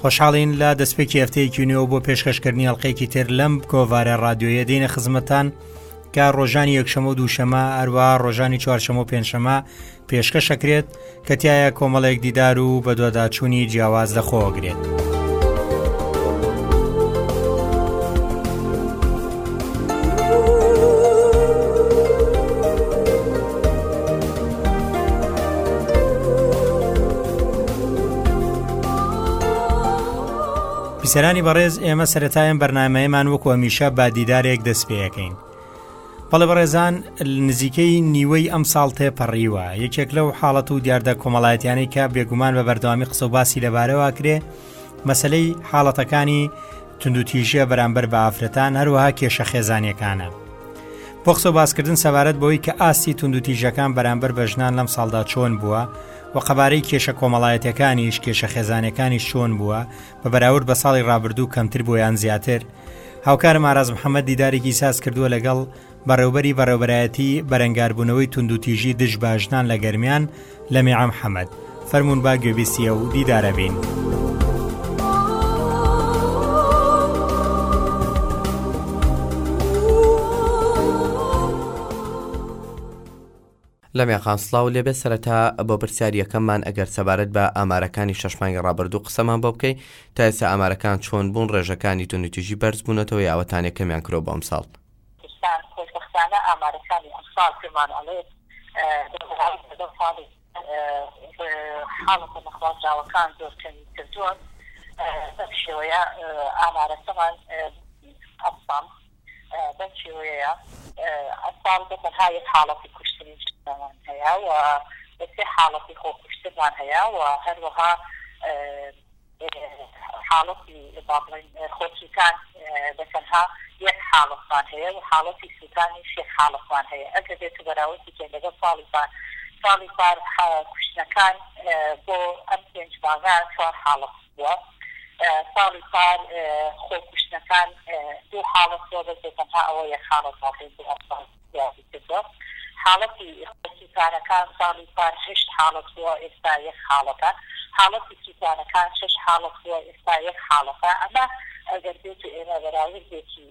خۆشحاڵین لە دەستپێکی هەفتەیەکی نوێ بۆ پێشکەشکردنی هەڵلقەیەکی تر لەم کۆڤارە رادیۆیە دێنە خزمەتان کە ڕۆژانی یەکشەمە و دووشەمە ئەروە ڕۆژانی چوارشەمە و پێنجشەمە پێشکەشەکرێت کە تایە کۆمەڵێک دیدار و بەدواداچوونی جیاواز لەخۆگرێت. پیسەرانی بەڕێز ئێمە سەتایم بەرنمەیەمان وەکو هەمیشە با دیدارێک دەست پێەکەین بەڵێ بەڕێزان نزیکەی نیوەی ئەم ساڵ تێپەڕیوە یەکێک لەو حاڵەت و دیاردە کۆمەڵایەتیانەی کە بێگومان بە بەردەوامی قسە و باسی لەبارەوە کرێ مەسلەی حاڵەتەکانی تونندوتیژە بەرامبەر بە ئافرەتان هەروەها کێشە خێزانیەکانە بۆ قسە باسکردن سەبارەت بەوەی کە ئاستی تونندوتیژەکان بەرامبەر بە ژنان لەم ساڵدا چۆن بووە وە قەبارەی کێشە کۆمەڵایەتیەکانیش کێشە خێزانەکانیش چۆن بووە بە بەراورد بە ساڵی ڕابردوو کەمتر بۆ یان زیاتر هاوکارم ئاراز محەممەد دیدارێکی ساز کردووە لەگەڵ بەڕێوبەری بەڕێوبەرایەتی بەرەنگاربوونەوەی توندوتیژی دژ باژنان لە گەرمیان لە میعام حەمەد فەرمونون با گوێبیسیە و دیدارە بین. لەمێقان سڵاو لێبێت سەرەتا بۆ پرسیاریەکەممان ئەگەر سەبارەت بە ئامارەکانی شەش مانگی ڕابردوو قسەمان بۆ بکەی تا ئێستا ئامارەکان چۆن بوون ڕێژەکانی تونوتیژی بەرز بوونەتەوە یا ئەوەتانە کەمیان کرۆ بۆ ئەمساڵ؟ دەستان خۆش بەختانە ئامارەکانی ئەمساڵ پێمان ئەڵێت بەبراوردە لەگەڵ ساڵی حاڵەتە نەخوازراوەکان زۆر کەمی کردووە بەم شێوەیە ئامارەکەمان ئەمساڵ بەم شێوەیەیە. ئەمساڵ بەتەنها یەک حاڵەتی کوشتنی ژنان هەیە و بە سێ حاڵەتی خۆکوشتنمان هەیە و هەروەها حاڵەتی با بڵێین خۆسووتان بەتەنها یەک حاڵەتمان هەیە و حاڵەتی سووتانیش یەک حاڵەتمان هەیە. ئەگەر بێتوو بەراورد بکەین لەگەڵ ساڵی پار، ساڵی پار کوشتنەکان بۆ ئەم پێنج مانگە چوار حاڵەت بوو. بووە ساڵی پار خۆکوشتنەکان دوو حاڵەت بووە بەس بە تەنها ئەوە یەک حاڵەت واقعی بوو ئەمساڵ زیادی کردووە حاڵەتی خۆسووتانەکان ساڵی پار هەشت حاڵەت بووە ئێستا یەک حاڵەتە حاڵەتی سووتانەکان شەش حاڵەت بووە ئێستا یەک حاڵەتە ئەمە ئەگەر بێت و ئێمە بەراوردێکی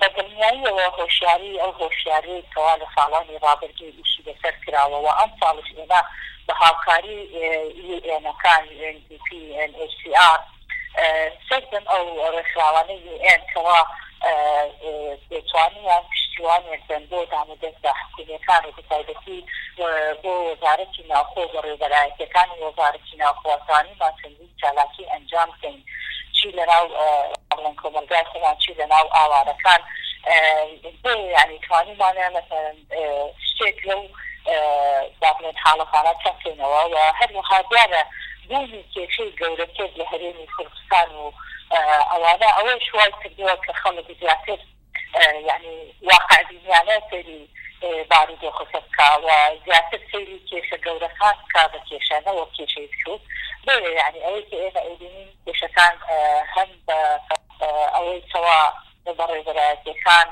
بە دڵنیاییەوە هۆشیاریی ئەو هۆشیارییەی کەوا لە ساڵانی ڕابردوو ئیشی لەسەر کراوە و ئەمساڵیش ئێمە بە هاوکاریی یو ئێنەکان، یو ئێن دی پی، یو ئێن ئێچ سی ئاڕ، سەرجەم ئەو ڕێکخراوانەی یو ئێن کەوا توانیان پشتیوانیان بن بۆ دامودەزگا حکوومییەکان و بەتایبەتی بۆ وەزارەتی ناوخۆ و بەڕێوەبەرایەتییەکانی وەزارەتی ناوخۆ توانیمان چەندین چالاکی ئەنجام بدەین چی لەناو بڵێن کۆمەڵگای خۆمان چی لەناو ئاوارەکان بۆیە یانی توانیمانە مەسەلەن شتێک لەو با بڵێن حاڵەتانە کەم بکەینەوە و هەروەها دیارە بوونی کێشەی گەورەتر لە هەرێمی کوردستان و ئەوانە ئەوەش وای کردووە کە خەڵک زیاتر یانی واقعبینیانە سەیری بارودۆخەکە بکا و زیاتر سەیری کێشە گەورەکان بکا بە کێشە نەوەک کێشەی بچوک بۆیە یانی ئەوەی کە ئێمە ئەیبینین کێشەکان هەم بە ئەوەی کەوا بەڕێوبەرایەتیەکان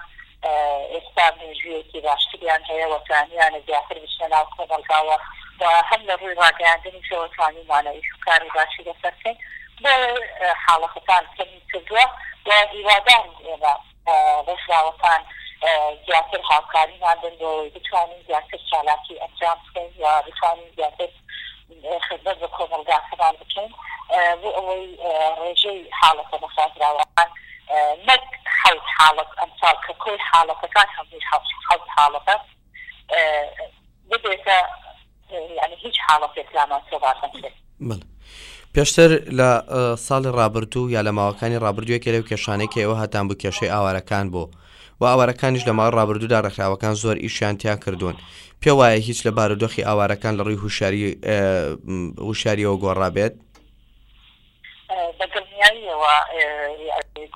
ئێستا مێژویەکی باشتریان هەیە و توانیویانە زیاتر بچنە ناو کۆمەڵگاوە و هەم لە ڕوی ڕاگەیاندنیشەوە توانیومانە ئیش و کاری باشی لەسەر بکەین بۆیە حاڵەتەکان کەمی کردووە و هیوادارین ئێمە ڕێکخراوەکان زیاتر هاوکاریمان بن بۆ ئەوەی بتوانین زیاتر چالاکی ئەنجام بدەین و بتوانین زیاتر خزمەت بە کۆمەڵگاکەمان بکەین بۆ ئەوەی ڕێژەی حاڵەتە نەسازراوەکان نەک حەوت حاڵەت ئەمساڵ کە کۆی حاڵەتەکان هەمووی حەوت حاڵەتە ببێتە یانی هیچ حاڵەتێک لامان سەبات نەکرێت. بەڵێ. پێشتر لە ئە، ساڵی ڕابردوو یا لە ماوەکانی ڕابردووە کە لەو کێشانەی کە ئێوە هاتان بۆ کێشەی ئاوارەکان بۆ و ئاوارەکانیش لە ماوەی ڕابردوودا ڕێکخراوەکان زۆر ئیشیان تیا کردوون پێ وایە هیچ لە بارودۆخی ئاوارەکان لە ڕووی هوشاری ئە، م، هوشاریەوە گۆڕابێت؟ بە دڵنیاییەوە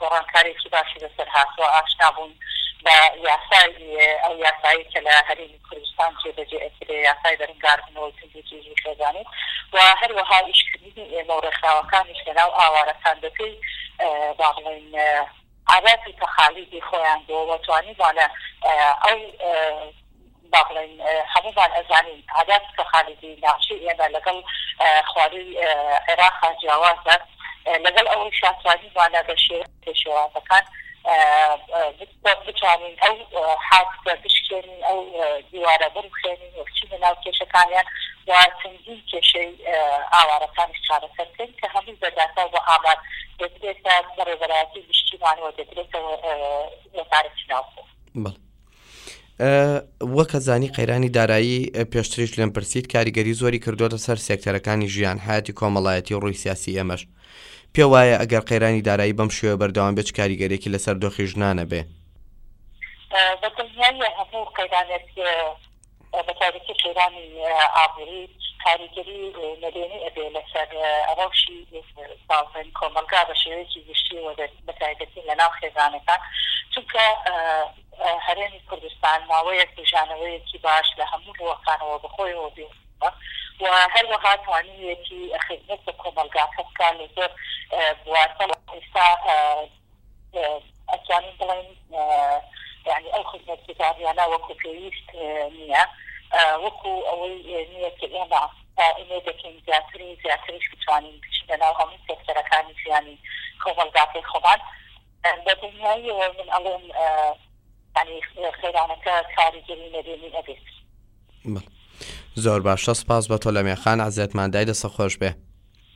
گۆڕانکارێکی باشی بەسەر هاتووە، ئاشنا بوون بە یاسای ئەو یاسایەی کە لە هەرێمی کوردستان جێ بەجێ ئەکرێ، یاسای بەرنگاربوونەوەی توندوتیژی خێزانی و هەروەها ئیشکردنی ئێمە و ڕێکخراوەکانیش لەناو ئاوارەکان بەپێی با بڵێین، ئاراتی تەقالیدی خۆیان بۆ وە توانیبانە ئەو با بڵێین هەموومان ئەزانین ئاراتی تەقالیدی ناوچەی ئێمە لەگەڵ خوارووی عێراقا جیاوازە لەگەڵ ئەوەیشا توانیبانە بە شێوە پێشێوازەکان بتوانین ئەو حاجزە بشکێنین ئەو دیوارە بڕوخێنین و بچینە ناو کێشەکانیان و ی کێشەی ئاوارەکانی چارەسەر بکەین کە هەمووی بە داتا و بە ئامار دەدرێتە بەڕێوەبەرایەتی گشتیمان و دەدرێتە وەزارەتی ناوخۆ. بەڵێ. وە کە زانی قەیرانی دارایی پێشتریش لێم پرسییت کاریگەری زۆری کردوەتە سەر سێکتەرەکانی ژیان حیاتی کۆمەڵایەتی و ڕووی سیاسی ئێمەش پێ وایە ئەگەر قەیرانی دارایی بەم شێوە بەردەوام بێت کاریگەرێکی لەسەر دۆخی ژنانە بێ بە دڵنیایی هەموو قەیرانێک بە تایبەتی قەیرانی ئابووری کاریگەری نەرێنی ئەبێ لەسەر ڕەوشی بازنەی کۆمەڵگا بە شێوەیەکی گشتی و بە تایبەتی لە ناو خێزانەکان چونکە هەرێمی کوردستان ماوەیەک بژانەوەیەکی باش لە هەموو ڕووەکانەوە بە خۆیەوە بێ و هەروەها توانیویەتی خزمەت بە کۆمەڵگاکە بکا لە زۆر بواردا ئێستا ئەتوانین بڵێین یانی ئەو خزمەتگوزاریانە وەکو پێویست نییە وەکو ئەوەی نییە کە ئێمە ئومێد دەکەین زیاتر و زیاتریش بتوانین بچینە ناو هەموو سێکتەرەکانی ژیانی کۆمەڵگاکەی خۆمان بە دڵنیاییەوە من ئەڵێم یانی خێرانەکە کاریگەری نەبێنی نەبێت زۆر باشە سپاس بە تۆ لە مێخان عزیەتماندای دەسە خۆش بێ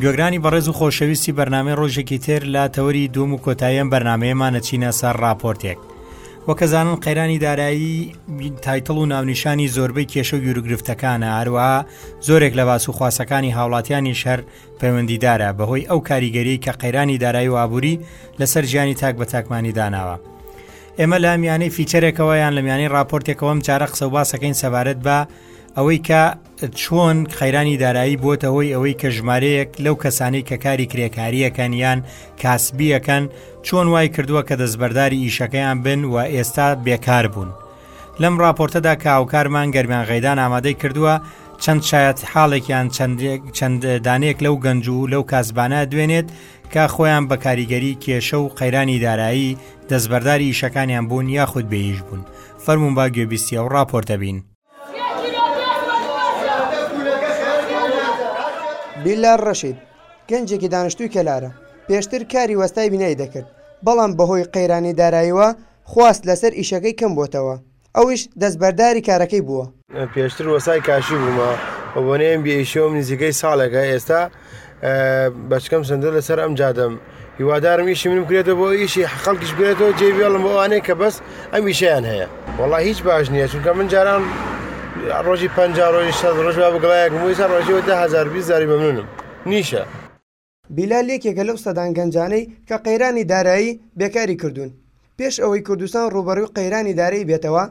گوێگرانی بەڕێز و خۆشەویستی بەرنمەی ڕۆژێکی تر لا تەوەری دوم و کۆتاییان بەرنمەیەمانە چینە سەر راپۆرتێک وەکەزانن قەیرانی دارایی تایتڵ و ناونیشانی زۆربەی کێشە و یورگرفتەکانە هەروەها زۆرێک لە باس و خواسەکانی هاوڵاتیانی شەر پەیوەندیدارە بەهۆی ئەو کاریگەری کە قەیرانی دارایی و ئابووری لەسەر ژیانی تاک بە تاکمانی داناوە. ئێمە لە میانەی فیچەرێکەوە یان لە میانەی راپۆرتێکەوەم جارە قسە و باسەکەین سەبارەت بە ئەوەی کە چۆن قەیرانی دارایی بووەتە هۆی ئەوەی کە ژمارەیەک لەو کەسانی کە کاری کرێکاریەکەن یان کاسبیەکەن چۆن وای کردووە کە دەستبەرداری ئیشەکەیان بن و ئێستا بێکار بوون. لەم راپۆرتەدا کە هاوکارمان گەرمیان غەیدان ئامادەی کردووە چەند شایەت حاڵێکیان چەند دانێک لەو گەنج و لەو کاسبانە دوێنێت کە خۆیان بە کاریگەری کێشە و قەیرانی دارایی دەستبەرداری ئیشەکانیان بوون یاخود بێیش بوون فەرمونون با گوێبیستی ئەو راپۆرتە بین. بیلال ڕەشید، گەنجێکی دانیشتووی کەلارە، پێشتر کاری وەستای بینای دەکرد، بەڵام بەهۆی قەیرانی داراییەوە خواست لەسەر ئیشەکەی کەمبووەتەوە، ئەویش دەستبەرداری کارەکەی بووە. پێشتر وەستای کاشی بوومە و بۆنەی ئەم بێئیشییەوەم نزیکەی ساڵێکە، ئێستا بەچکەم چەندە لەسەر ئەم جادەم هیوادارم ئیشی من بکرێتە بۆ ئیشی خەڵکیش بێتەوە جێ بێڵم ئەوانەیە کە بەس ئەم ئیشیان هەیە وڵا هیچ باش نییە چونکە من جاران ڕۆژی پ ڕۆژی شە ڕۆژ بگڵایەک مویسا ڕۆژیەوە دههزار بیزاری بەمنونم نیشە. بیلال یەکێکە لەو سەدان گەنجانەی کە قەیرانی دارایی بێکاری کردوون پێش ئەوەی کوردستان ڕووبەڕووی قەیرانی دارایی بێتەوە،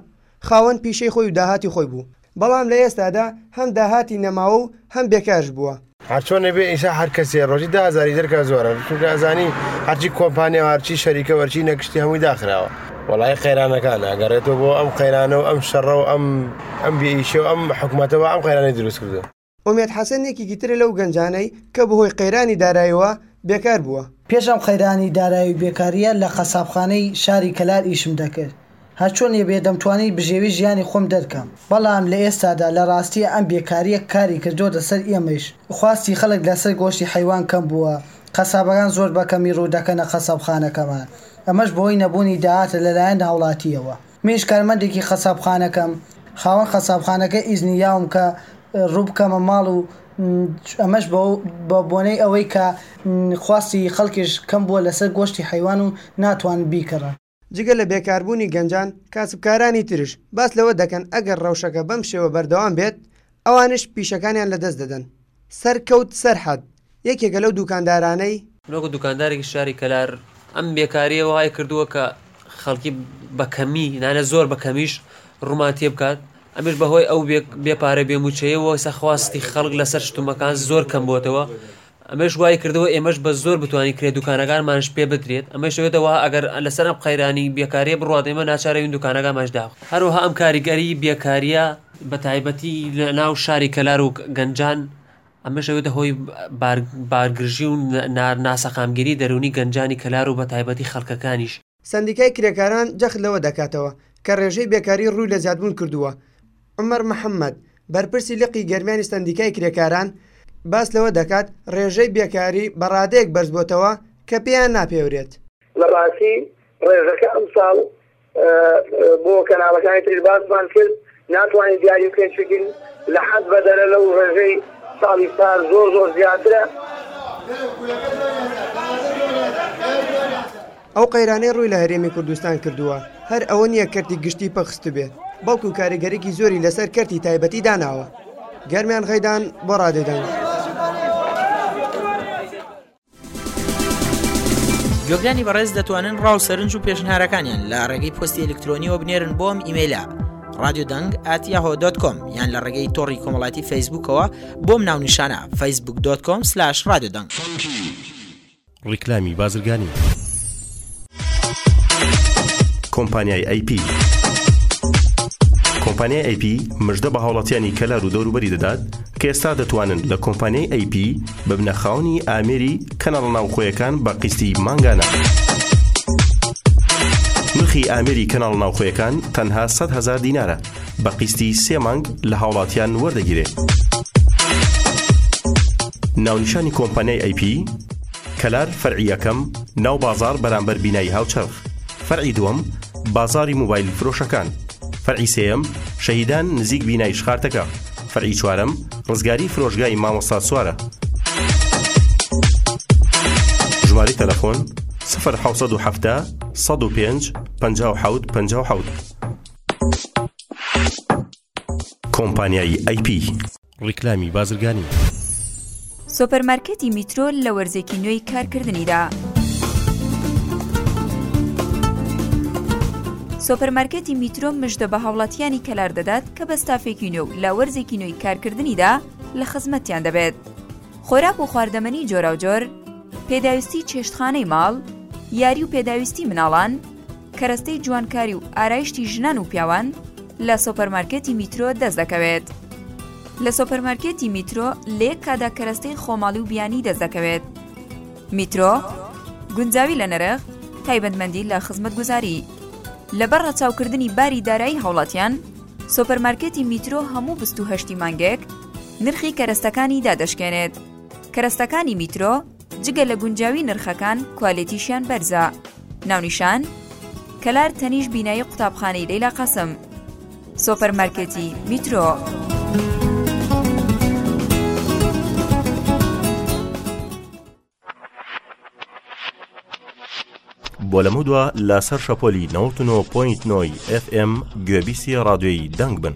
خاوەن پیشەی خۆی و داهاتی خۆی بوو، بەڵام لە ئێستادا هەم داهاتی نەماوە و هەم بێکارش بووە. هەرچۆنێ بێ ئیسا هەر کەسێ ڕۆژی دە هەزاری دەرکا زۆرە، چونکە ئەزانی هەرچی کۆمپانیا و هەرچی شەریکە و هەرچی نەگشتی هەمووی داخراوە. وەڵایی قەیرانەکان ئەگەڕێتەوە بۆ ئەم قەیرانە و ئەم شەڕە و ئەم بێ ئیشە و ئەم حکومەتە وا ئەم قەیرانەی دروست کردووە. ئومێد حەسەن یەکێکی ترە لەو گەنجانەی کە بەهۆی قەیرانی داراییەوە بێکار بووە. پێش ئەم قەیرانی دارایی و بێکارییە لە قەسابخانەی شاری کەلار ئیشم دەکرد، هەرچۆنێ بێ دەمتوانی بژێوی ژیانی خۆم دەرکەم، بەڵام لە ئێستادا لە ڕاستییە ئەم بێکارییە کاری کردۆتە سەر ئێمەیش، خواستی خەڵک لەسەر گۆشتی حەیوان کەم بووە، قەسابەکان زۆر بە کەمی ڕوو دەکەنە قەسابخانەکەمان، ئەمەش بەهۆی نەبوونی داهاتە لەلایەن هاوڵاتییەوە. منیش کارمەندێکی قەسابخانەکەم خاوەن قەسابخانەکە ئیزنی یاوم کە ڕوو بکەمە ماڵ و ئەمەش بە بۆنەی ئەوەی کە خواستی خەڵکیش کەم بووە لەسەر گۆشتی حەیوان و ناتوانن بیکڕن. جگە لە بێکاربوونی گەنجان، کاسبکارانی ترش باس لەوە دەکەن ئەگەر ڕەوشەکە بەم شێوە بەردەوام بێت ئەوانیش پیشەکانیان لەدەست دەدەن. سەرکەوت سەرحەد. یەکێکە لەو دووکاندارانەی. وەکو دووکاندارێکی شاری کەلار ئەم بێکارییە وای کردووە کە خەڵکی بە کەمی نانە زۆر بە کەمیش ڕوومان تێ بکات، ئەمەش بەهۆی ئەو بێ پارە بێ مووچەیەوە ئێستا خواستی خەڵک لەسەر شتومەکان زۆر کەم بۆتەوە، ئەمەش وای کردووە ئێمەش بە زۆر بتوانین کرێ دووکانەکانمانش پێ بدرێت، ئەمەش دەبێتە وەها ئەگەر لەسەر ئەم قەیرانی بێکارییە بڕوات ئێمە ناچارەوین دووکانەکانمانش داخ. هەروەها ئەم کاریگەری بێکارییە بەتایبەتی لەناو شاری کەلار و گەنجان، ئەمەش دەبێتە هۆی بارگرژی و ناسەقامگیری دەروونی گەنجانی کەلار و بەتایبەتی خەڵکەکانیش. سەندیکای کرێکاران جەخت لەوە دەکاتەوە کە رێژەی بێکاری رووی لە زیادبوون کردووە. عومەر محەممەد، بەرپرسی لقی گەرمیانی سەندیکای کرێکاران باس لەوە دەکات، رێژەی بێکاری بە رادەیەک بەرزبووەتەوە کە پێیان ناپێورێت. لە راستی رێژەکە ئەمساڵ بۆ کەناڵەکانی تریش باسمان کرد ناتوانین دیاری بکەین چونکین لە حەد بەدەرە لەو ڕێژەی ساڵی پار زۆر زۆر زیاترە. ئەو قەیرانەی ڕووی لە هەرێمی کوردستان کردووە هەر ئەوە نییە کەرتی گشتی پەک خستبێ بەڵکو کاریگەریی زۆری لەسەر کەرتی تایبەتی داناوە. گەرمیان غەیدان بۆ ڕادێو دەنگ. گوێگرانی بەڕێز دەتوانن ڕاو سەرنج و پێشنهارەکانیان لە ڕێگەی پستی ئەلکترۆنیەوە بنێرن بۆم ئیممەلا رادیو دەنگ ئاتیاهۆ.com یان لە ڕێگەی تۆڕی کۆمەڵاتی فەیسبوکەوە بۆم ناونیشانە فەیسبوک.com/رادیو دەنگ ڕیکلامی بازرگانی. کۆمپانیای ئەی پی کۆمپانیای ئەی پی مژدە بە هاوڵاتیانی کەلار و دەوروبەری دەدات کە ئێستا دەتوانن لە کۆمپانیای ئەی پی ببنە خاونی ئامێری کەناڵە ناوخۆیەکان بە قیستی مانگانە. نرخی ئامێری کەناڵ ناوخۆیەکان تەنها 100 هزار دینارە بە قیستی سێ مانگ لە هاوڵاتیان وەردەگیرێت. ناونیشانی کۆمپانیای ئەی پی کەلار فەرعی یەکەم، ناو بازاڕ بەرامبەر بینای هاوچەرخ. فەرعی دووەم، بازاڕی موبایل فرۆشەکان. فەرعی سێیەم، شەهیدان نزیک بینای شخارتەکە. فەرعی چوارەم، ڕزگاری فرۆشگای مامۆستا سوارە. ژمارەی تەلەفۆن، سفر حەوت سەد و حەفتا، سەد و پێنج، پەنجا و حەوت، پەنجا و حەوت. کۆمپانیای ئەی پی ڕیکلامی بازرگانی. سۆپەرمارکێتی میترۆ لە وەرزێکی نوێی کارکردنیدا. سۆپەرمارکێتی میترۆ مژدە بە هاوڵاتیانی کەلار دەدات کە بە ستافێکی نوێ و لە وەرزێکی نوێی کارکردنیدا لە خزمەتیان دەبێت خۆراک و خواردەمەنی جۆراوجۆر پێداویستی چێشتخانەی ماڵ یاری و پێداویستی مناڵان کەرەستەی جوانکاری و ئارایشتی ژنان و پیاوان لە سۆپەرمارکێتی میترۆ دەست دەکەوێت. لە سۆپەرمارکێتی میترۆ لە یەک کادا کەرەستەی خۆماڵی و بیانی دەست دەکەوێت. میترۆ، گونجاوی لە نرخ، تایبەتمەندی لە خزمەتگوزاری. لەبەر ڕەچاوکردنی باری دارایی هاوڵاتیان، سۆپەرمارکێتی میترۆ هەموو بیست و هەشتی مانگێک نرخی کەرەستەکانی دادەشکێنێت. کەرەستەکانی میترۆ، جگە لە گونجاوی نرخەکان کوالێتیشیان بەرزە ناونیشان کەلار تەنیش بینایی قوتابخانەی لەیلا قەسم سۆپەرمارکێتی میترۆ. بۆ لەمە دوا لەسەر شەپۆلی 99.9 FM گوێبیسی ڕادێی دەنگ بن.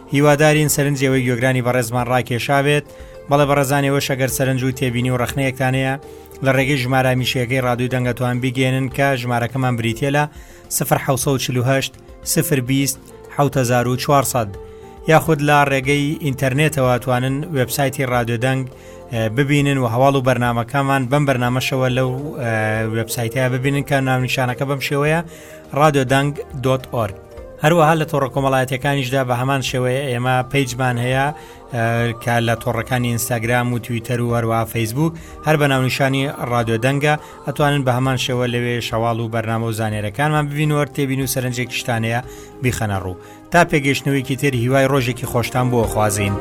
هیوادارین سەرنجی ئەوەی گوێگرانی بەڕێزمان ڕاکێشاوێت بەڵێ بەڕێزان ئێوەش ئەگەر سەرنج و تێبینی و ڕخنەیەکتان هەیە لە ڕێگەی ژمارە میشەکەی ڕادوی دەنگەتوان بگەێنن کە ژمارەکەمان بریتە لە 1940 سفر 20 1940 یاخود لە ڕێگەی ئینتەرنێتەوە توانن وبسایتی ڕادێدەنگ ببینن و هەواڵ و بەرنمەکەمان بەم بەرنمەشەوە لەو وبسایتە ببینن کە ناونیشانەکە بەم شێوەیە ڕادێدەنگ.org هەروەها لە تۆڕە کۆمەڵایەتەکانیشدا بە هەمان شێوەیە ئێمە پیجمان هەیە کە لە تۆڕەکانی ئینستاگرام و تویتەر و هەروە فەیسبوک هەر بە ناونیشانی ڕادیۆ دەنگە ئەتوانن بە هەمان شێوە لەوێ شەواڵ و بەرنامە و زانێرەکانمان ببینوەەر تێبین و سەرنجێکیشتانەیە بیخەنە ڕوو تا پێگەشتنەوەیکی تر هیوای ڕۆژێکی خۆشتان بۆ خوازیین.